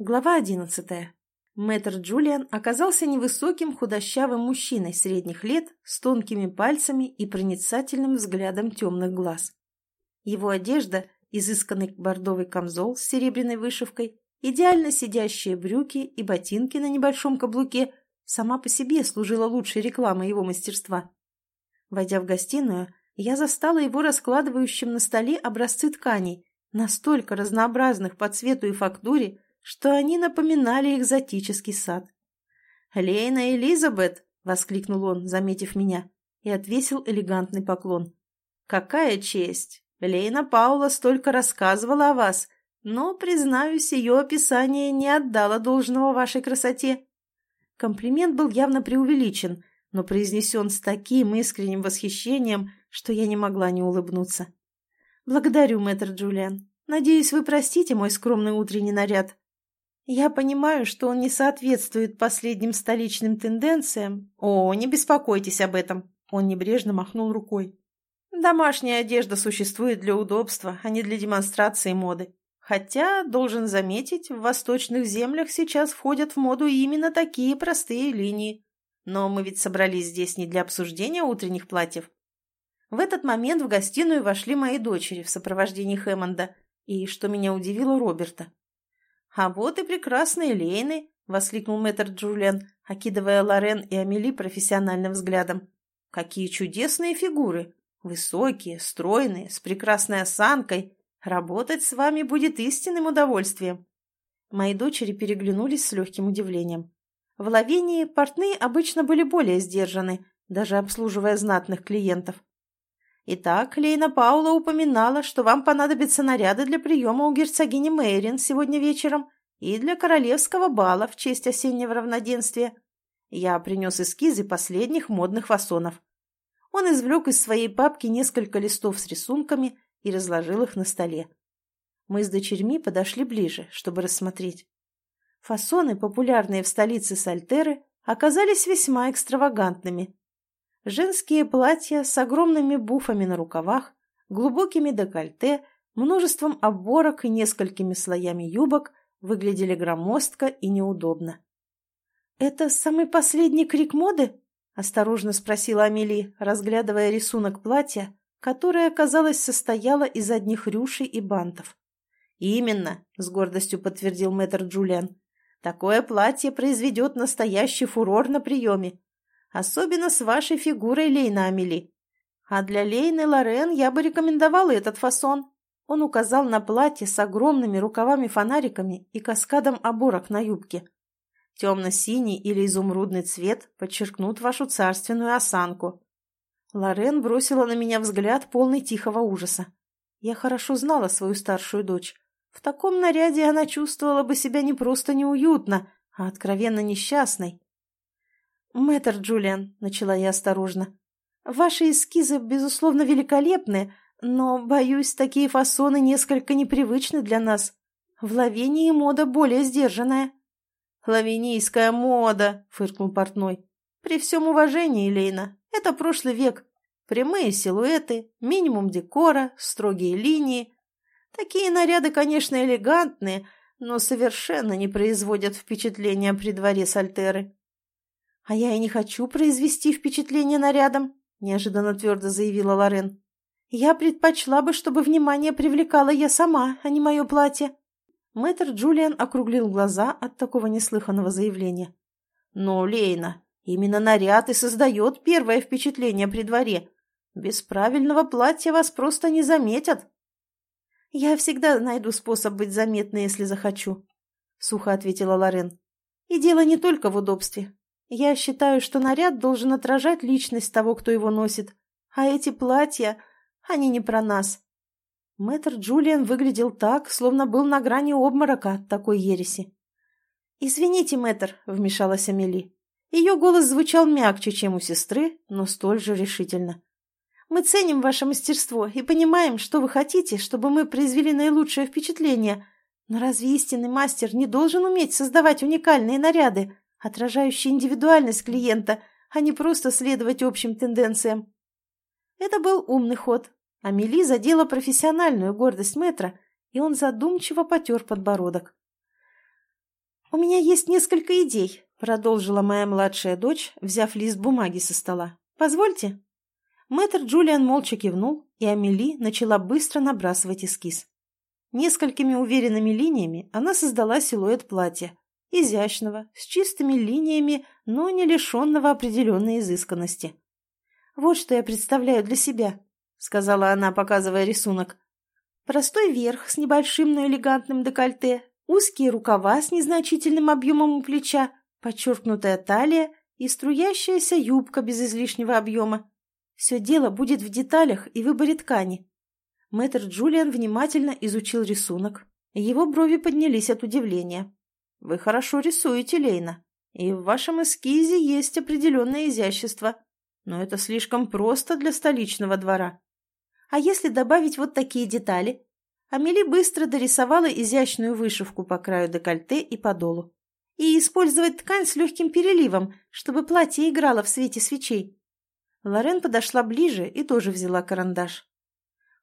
Глава одиннадцатая. Мэтр Джулиан оказался невысоким худощавым мужчиной средних лет с тонкими пальцами и проницательным взглядом темных глаз. Его одежда, изысканный бордовый камзол с серебряной вышивкой, идеально сидящие брюки и ботинки на небольшом каблуке сама по себе служила лучшей рекламой его мастерства. Войдя в гостиную, я застала его раскладывающим на столе образцы тканей, настолько разнообразных по цвету и фактуре, что они напоминали экзотический сад. «Лейна Элизабет!» — воскликнул он, заметив меня, и отвесил элегантный поклон. «Какая честь! Лейна Паула столько рассказывала о вас, но, признаюсь, ее описание не отдало должного вашей красоте». Комплимент был явно преувеличен, но произнесен с таким искренним восхищением, что я не могла не улыбнуться. «Благодарю, мэтр Джулиан. Надеюсь, вы простите мой скромный утренний наряд. Я понимаю, что он не соответствует последним столичным тенденциям. О, не беспокойтесь об этом. Он небрежно махнул рукой. Домашняя одежда существует для удобства, а не для демонстрации моды. Хотя, должен заметить, в восточных землях сейчас входят в моду именно такие простые линии. Но мы ведь собрались здесь не для обсуждения утренних платьев. В этот момент в гостиную вошли мои дочери в сопровождении Хэммонда, и, что меня удивило, Роберта. «А вот и прекрасные Лейны!» — воскликнул мэтр Джулиан, окидывая Лорен и Амели профессиональным взглядом. «Какие чудесные фигуры! Высокие, стройные, с прекрасной осанкой. Работать с вами будет истинным удовольствием!» Мои дочери переглянулись с легким удивлением. В Лавении портные обычно были более сдержаны, даже обслуживая знатных клиентов. Итак, Лейна Паула упоминала, что вам понадобятся наряды для приема у герцогини Мейрин сегодня вечером и для королевского бала в честь осеннего равноденствия. Я принес эскизы последних модных фасонов. Он извлек из своей папки несколько листов с рисунками и разложил их на столе. Мы с дочерьми подошли ближе, чтобы рассмотреть. Фасоны, популярные в столице Сальтеры, оказались весьма экстравагантными. Женские платья с огромными буфами на рукавах, глубокими декольте, множеством оборок и несколькими слоями юбок выглядели громоздко и неудобно. «Это самый последний крик моды?» — осторожно спросила Амели, разглядывая рисунок платья, которое, казалось, состояло из одних рюшей и бантов. «Именно», — с гордостью подтвердил мэтр Джулиан. «Такое платье произведет настоящий фурор на приеме. Особенно с вашей фигурой, Лейна Амели. А для Лейны Лорен я бы рекомендовала этот фасон. Он указал на платье с огромными рукавами-фонариками и каскадом оборок на юбке. Темно-синий или изумрудный цвет подчеркнут вашу царственную осанку. Лорен бросила на меня взгляд, полный тихого ужаса. Я хорошо знала свою старшую дочь. В таком наряде она чувствовала бы себя не просто неуютно, а откровенно несчастной. «Мэтр Джулиан», — начала я осторожно, — «ваши эскизы, безусловно, великолепны, но, боюсь, такие фасоны несколько непривычны для нас. В Лавении мода более сдержанная». «Лавенийская мода», — фыркнул портной. «При всем уважении, Лейна, это прошлый век. Прямые силуэты, минимум декора, строгие линии. Такие наряды, конечно, элегантные, но совершенно не производят впечатления при дворе Сальтеры. «А я и не хочу произвести впечатление нарядом», — неожиданно твердо заявила Лорен. «Я предпочла бы, чтобы внимание привлекала я сама, а не мое платье». Мэтр Джулиан округлил глаза от такого неслыханного заявления. «Но, Лейна, именно наряд и создает первое впечатление при дворе. Без правильного платья вас просто не заметят». «Я всегда найду способ быть заметной, если захочу», — сухо ответила Лорен. «И дело не только в удобстве. Я считаю, что наряд должен отражать личность того, кто его носит. А эти платья, они не про нас. Мэтр Джулиан выглядел так, словно был на грани обморока от такой ереси. «Извините, мэтр», — вмешалась Амели. Ее голос звучал мягче, чем у сестры, но столь же решительно. «Мы ценим ваше мастерство и понимаем, что вы хотите, чтобы мы произвели наилучшее впечатление. Но разве истинный мастер не должен уметь создавать уникальные наряды, отражающий индивидуальность клиента, а не просто следовать общим тенденциям. Это был умный ход. Амели задела профессиональную гордость мэтра, и он задумчиво потер подбородок. «У меня есть несколько идей», — продолжила моя младшая дочь, взяв лист бумаги со стола. «Позвольте». Мэтр Джулиан молча кивнул, и Амели начала быстро набрасывать эскиз. Несколькими уверенными линиями она создала силуэт платья. Изящного, с чистыми линиями, но не лишенного определенной изысканности. «Вот что я представляю для себя», — сказала она, показывая рисунок. «Простой верх с небольшим, но элегантным декольте, узкие рукава с незначительным объемом у плеча, подчеркнутая талия и струящаяся юбка без излишнего объема. Все дело будет в деталях и выборе ткани. Мэтр Джулиан внимательно изучил рисунок. Его брови поднялись от удивления. «Вы хорошо рисуете, Лейна, и в вашем эскизе есть определенное изящество, но это слишком просто для столичного двора. А если добавить вот такие детали?» Амели быстро дорисовала изящную вышивку по краю декольте и подолу. И использовать ткань с легким переливом, чтобы платье играло в свете свечей. Лорен подошла ближе и тоже взяла карандаш.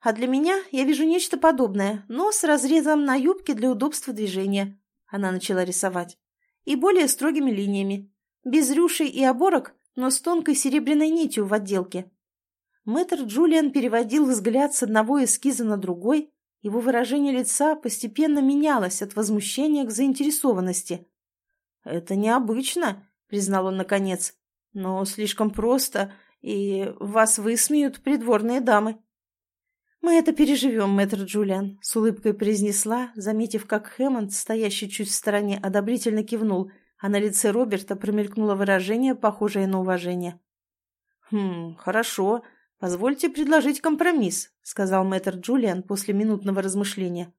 А для меня я вижу нечто подобное, но с разрезом на юбке для удобства движения. Она начала рисовать. И более строгими линиями. Без рюшей и оборок, но с тонкой серебряной нитью в отделке. Мэтр Джулиан переводил взгляд с одного эскиза на другой, его выражение лица постепенно менялось от возмущения к заинтересованности. «Это необычно», — признал он наконец, — «но слишком просто, и вас высмеют придворные дамы». «Мы это переживем, мэтр Джулиан», — с улыбкой произнесла, заметив, как Хэммонд, стоящий чуть в стороне, одобрительно кивнул, а на лице Роберта промелькнуло выражение, похожее на уважение. «Хм, хорошо», «Позвольте предложить компромисс», — сказал мэтр Джулиан после минутного размышления.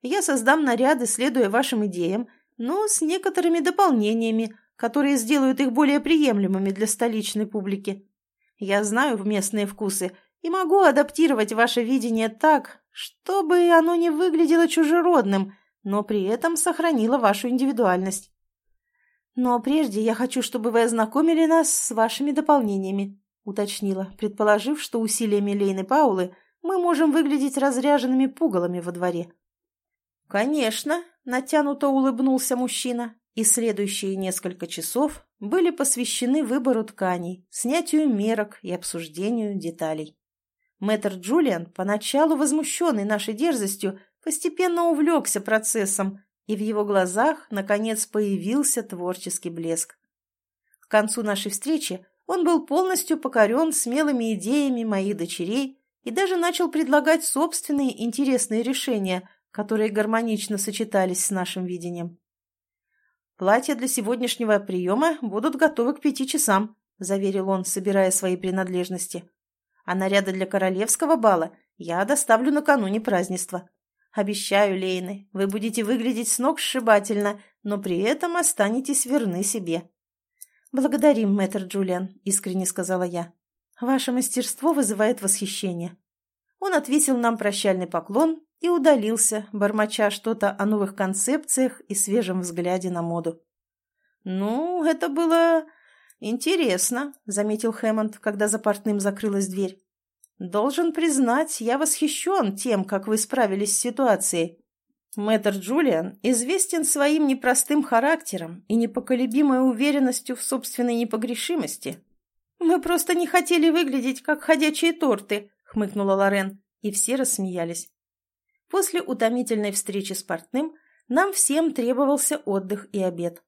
«Я создам наряды, следуя вашим идеям, но с некоторыми дополнениями, которые сделают их более приемлемыми для столичной публики. Я знаю местные вкусы и могу адаптировать ваше видение так, чтобы оно не выглядело чужеродным, но при этом сохранило вашу индивидуальность. Но прежде я хочу, чтобы вы ознакомили нас с вашими дополнениями уточнила, предположив, что усилиями Лейны Паулы мы можем выглядеть разряженными пугалами во дворе. «Конечно», — натянуто улыбнулся мужчина, и следующие несколько часов были посвящены выбору тканей, снятию мерок и обсуждению деталей. Мэтр Джулиан, поначалу возмущенный нашей дерзостью, постепенно увлекся процессом, и в его глазах, наконец, появился творческий блеск. К концу нашей встречи он был полностью покорен смелыми идеями моих дочерей и даже начал предлагать собственные интересные решения, которые гармонично сочетались с нашим видением. «Платья для сегодняшнего приема будут готовы к пяти часам», — заверил он, собирая свои принадлежности. «А наряды для королевского бала я доставлю накануне празднества. Обещаю, Лейны, вы будете выглядеть с ног сшибательно, но при этом останетесь верны себе». «Благодарим, мэтр Джулиан», — искренне сказала я. «Ваше мастерство вызывает восхищение». Он ответил нам прощальный поклон и удалился, бормоча что-то о новых концепциях и свежем взгляде на моду. «Ну, это было интересно», — заметил Хэммонд, когда за портным закрылась дверь. «Должен признать, я восхищен тем, как вы справились с ситуацией. Мэтр Джулиан известен своим непростым характером и непоколебимой уверенностью в собственной непогрешимости. «Мы просто не хотели выглядеть, как ходячие торты», — хмыкнула Лорен, и все рассмеялись. После утомительной встречи с портным нам всем требовался отдых и обед.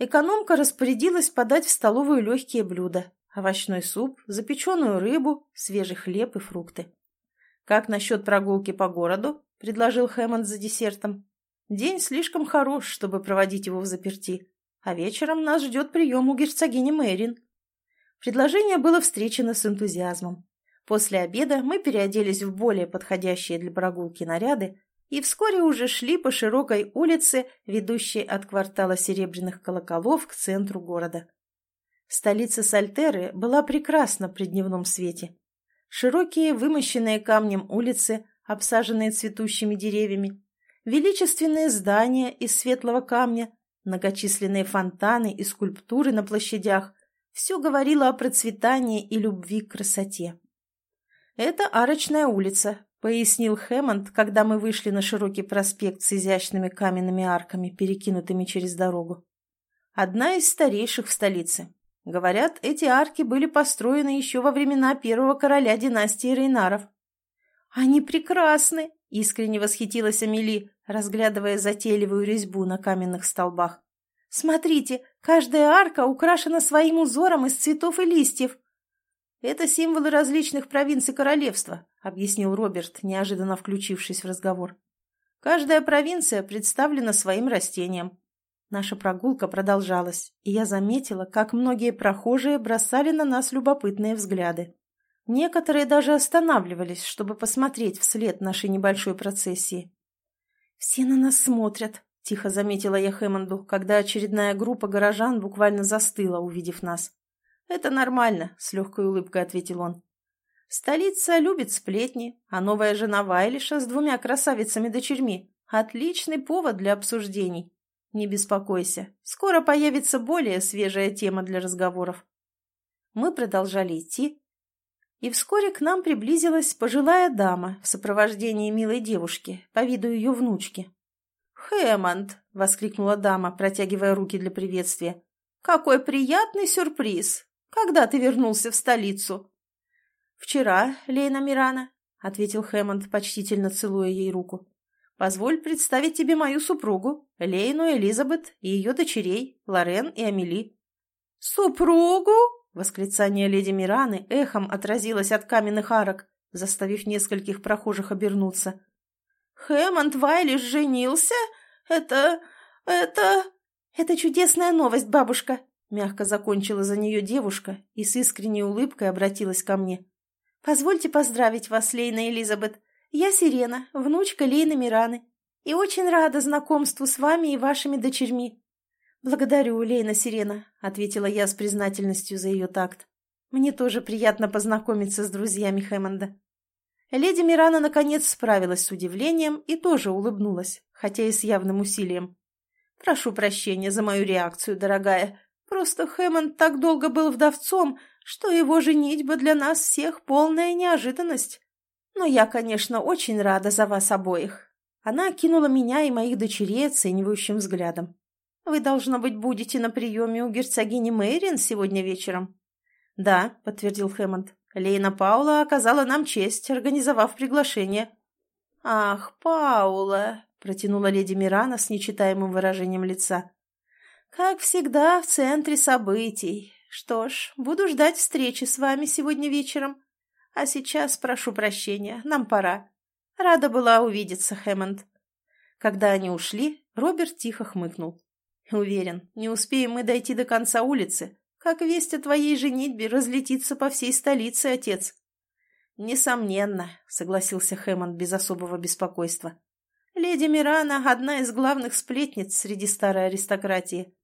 Экономка распорядилась подать в столовую легкие блюда – овощной суп, запеченную рыбу, свежий хлеб и фрукты. «Как насчет прогулки по городу?» — предложил Хэммонд за десертом. «День слишком хорош, чтобы проводить его в заперти, а вечером нас ждет прием у герцогини Мэрин». Предложение было встречено с энтузиазмом. После обеда мы переоделись в более подходящие для прогулки наряды и вскоре уже шли по широкой улице, ведущей от квартала Серебряных колоколов к центру города. Столица Сальтеры была прекрасна при дневном свете. Широкие, вымощенные камнем улицы обсаженные цветущими деревьями, величественные здания из светлого камня, многочисленные фонтаны и скульптуры на площадях – все говорило о процветании и любви к красоте. «Это арочная улица», — пояснил Хэммонд, когда мы вышли на широкий проспект с изящными каменными арками, перекинутыми через дорогу. «Одна из старейших в столице. Говорят, эти арки были построены еще во времена первого короля династии Рейнаров». «Они прекрасны!» — искренне восхитилась Амели, разглядывая затейливую резьбу на каменных столбах. «Смотрите, каждая арка украшена своим узором из цветов и листьев». «Это символы различных провинций королевства», — объяснил Роберт, неожиданно включившись в разговор. «Каждая провинция представлена своим растением». Наша прогулка продолжалась, и я заметила, как многие прохожие бросали на нас любопытные взгляды. Некоторые даже останавливались, чтобы посмотреть вслед нашей небольшой процессии. «Все на нас смотрят», — тихо заметила я Хэммонду, когда очередная группа горожан буквально застыла, увидев нас. «Это нормально», — с легкой улыбкой ответил он. «Столица любит сплетни, а новая жена Вайлиша с двумя красавицами-дочерьми — отличный повод для обсуждений. Не беспокойся, скоро появится более свежая тема для разговоров». Мы продолжали идти, и вскоре к нам приблизилась пожилая дама в сопровождении милой девушки, по виду ее внучки. «Хэммонд!» — воскликнула дама, протягивая руки для приветствия. «Какой приятный сюрприз! Когда ты вернулся в столицу?» «Вчера, Лейна Мирана», — ответил Хэммонд, почтительно целуя ей руку. «Позволь представить тебе мою супругу, Лейну Элизабет и ее дочерей, Лорен и Амели». «Супругу?» — восклицание леди Мираны эхом отразилось от каменных арок, заставив нескольких прохожих обернуться. «Хэммонд Вайлиш женился? Это... это...» «Это чудесная новость, бабушка!» Мягко закончила за нее девушка и с искренней улыбкой обратилась ко мне. «Позвольте поздравить вас, Лейна Элизабет. Я Сирена, внучка Лейны Мираны, и очень рада знакомству с вами и вашими дочерьми». «Благодарю, Лейна Сирена», — ответила я с признательностью за ее такт. «Мне тоже приятно познакомиться с друзьями Хэммонда». Леди Мирана наконец справилась с удивлением и тоже улыбнулась, хотя и с явным усилием. «Прошу прощения за мою реакцию, дорогая. Просто Хэммонд так долго был вдовцом, что его женитьба для нас всех полная неожиданность. Но я, конечно, очень рада за вас обоих. Она кинула меня и моих дочерей оценивающим взглядом. Вы, должно быть, будете на приеме у герцогини Мэйрин сегодня вечером? Да, подтвердил Хэммонд. Лейна Паула оказала нам честь, организовав приглашение. Ах, Паула, протянула леди Мирана с нечитаемым выражением лица. Как всегда, в центре событий. Что ж, буду ждать встречи с вами сегодня вечером. А сейчас прошу прощения, нам пора. Рада была увидеться, Хэммонд. Когда они ушли, Роберт тихо хмыкнул. Уверен, не успеем мы дойти до конца улицы, как весть о твоей женитьбе разлетится по всей столице, отец. Несомненно, согласился Хэммонд без особого беспокойства. Леди Мирана – одна из главных сплетниц среди старой аристократии.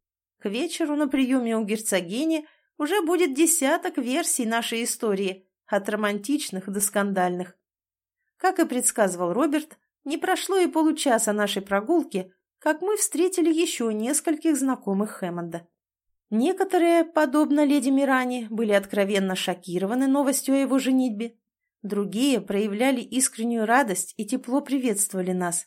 К вечеру на приеме у герцогини уже будет десяток версий нашей истории, от романтичных до скандальных. Как и предсказывал Роберт, не прошло и получаса нашей прогулки, как мы встретили еще нескольких знакомых Хэммонда. Некоторые, подобно леди Миране, были откровенно шокированы новостью о его женитьбе. Другие проявляли искреннюю радость и тепло приветствовали нас.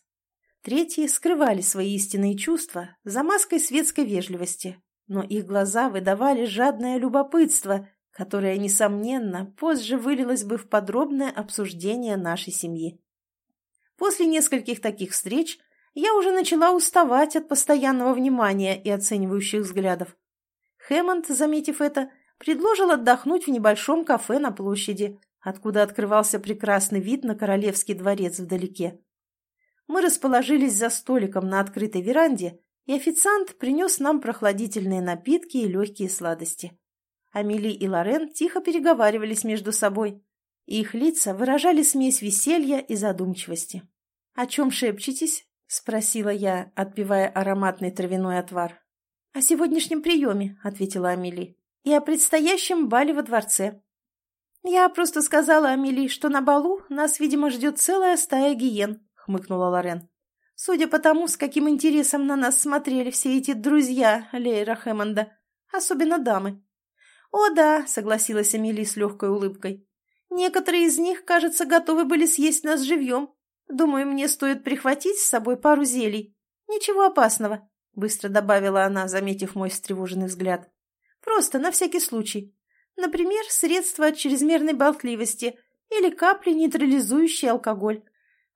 Третьи скрывали свои истинные чувства за маской светской вежливости, но их глаза выдавали жадное любопытство, которое, несомненно, позже вылилось бы в подробное обсуждение нашей семьи. После нескольких таких встреч я уже начала уставать от постоянного внимания и оценивающих взглядов. Хэммонд, заметив это, предложил отдохнуть в небольшом кафе на площади, откуда открывался прекрасный вид на королевский дворец вдалеке. Мы расположились за столиком на открытой веранде, и официант принес нам прохладительные напитки и легкие сладости. Амели и Лорен тихо переговаривались между собой, и их лица выражали смесь веселья и задумчивости. «О чем шепчетесь?» — спросила я, отпивая ароматный травяной отвар. «О сегодняшнем приеме», — ответила Амели, — «и о предстоящем бале во дворце». «Я просто сказала Амели, что на балу нас, видимо, ждет целая стая гиен», хмыкнула Лорен. «Судя по тому, с каким интересом на нас смотрели все эти друзья Лейра Хэммонда, особенно дамы». «О да», — согласилась Эмили с легкой улыбкой. Некоторые из них, кажется, готовы были съесть нас живьем. Думаю, мне стоит прихватить с собой пару зелий. Ничего опасного», — быстро добавила она, заметив мой встревоженный взгляд. «Просто на всякий случай. Например, средства от чрезмерной болтливости или капли, нейтрализующие алкоголь.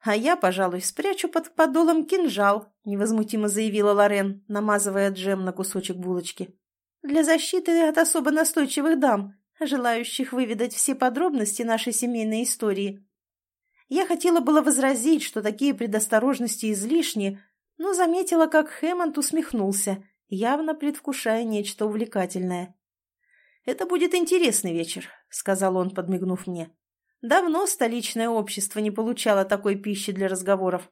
А я, пожалуй, спрячу под подолом кинжал», — невозмутимо заявила Лорен, намазывая джем на кусочек булочки. «Для защиты от особо настойчивых дам, желающих выведать все подробности нашей семейной истории». Я хотела было возразить, что такие предосторожности излишни, но заметила, как Хэммонд усмехнулся, явно предвкушая нечто увлекательное. «Это будет интересный вечер», — сказал он, подмигнув мне. «Давно столичное общество не получало такой пищи для разговоров».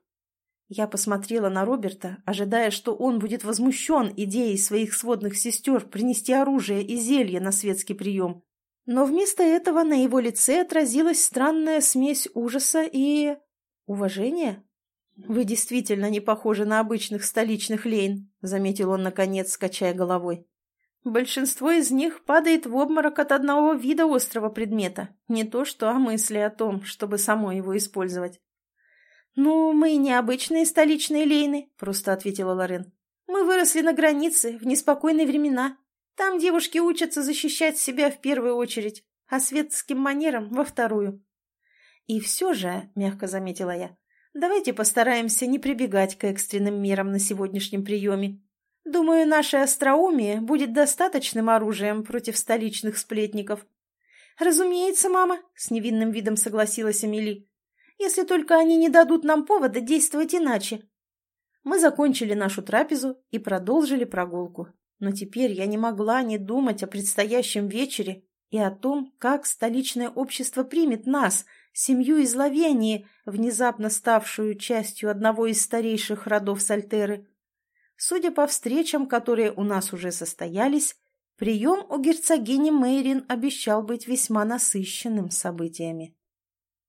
Я посмотрела на Роберта, ожидая, что он будет возмущен идеей своих сводных сестер принести оружие и зелье на светский прием. Но вместо этого на его лице отразилась странная смесь ужаса и... уважения. «Вы действительно не похожи на обычных столичных лейн», — заметил он, наконец, скачая головой. Большинство из них падает в обморок от одного вида острого предмета, не то что о мысли о том, чтобы самой его использовать. «Ну, мы не обычные столичные лейны», — просто ответила Лорен. «Мы выросли на границе, в неспокойные времена. Там девушки учатся защищать себя в первую очередь, а светским манерам — во вторую». «И все же», — мягко заметила я, — «давайте постараемся не прибегать к экстренным мерам на сегодняшнем приеме. Думаю, наше остроумие будет достаточным оружием против столичных сплетников. Разумеется, мама, с невинным видом согласилась Амели. Если только они не дадут нам повода действовать иначе. Мы закончили нашу трапезу и продолжили прогулку. Но теперь я не могла не думать о предстоящем вечере и о том, как столичное общество примет нас, семью из Лавении, внезапно ставшую частью одного из старейших родов Сальтеры. Судя по встречам, которые у нас уже состоялись, прием у герцогини Мейрин обещал быть весьма насыщенным событиями.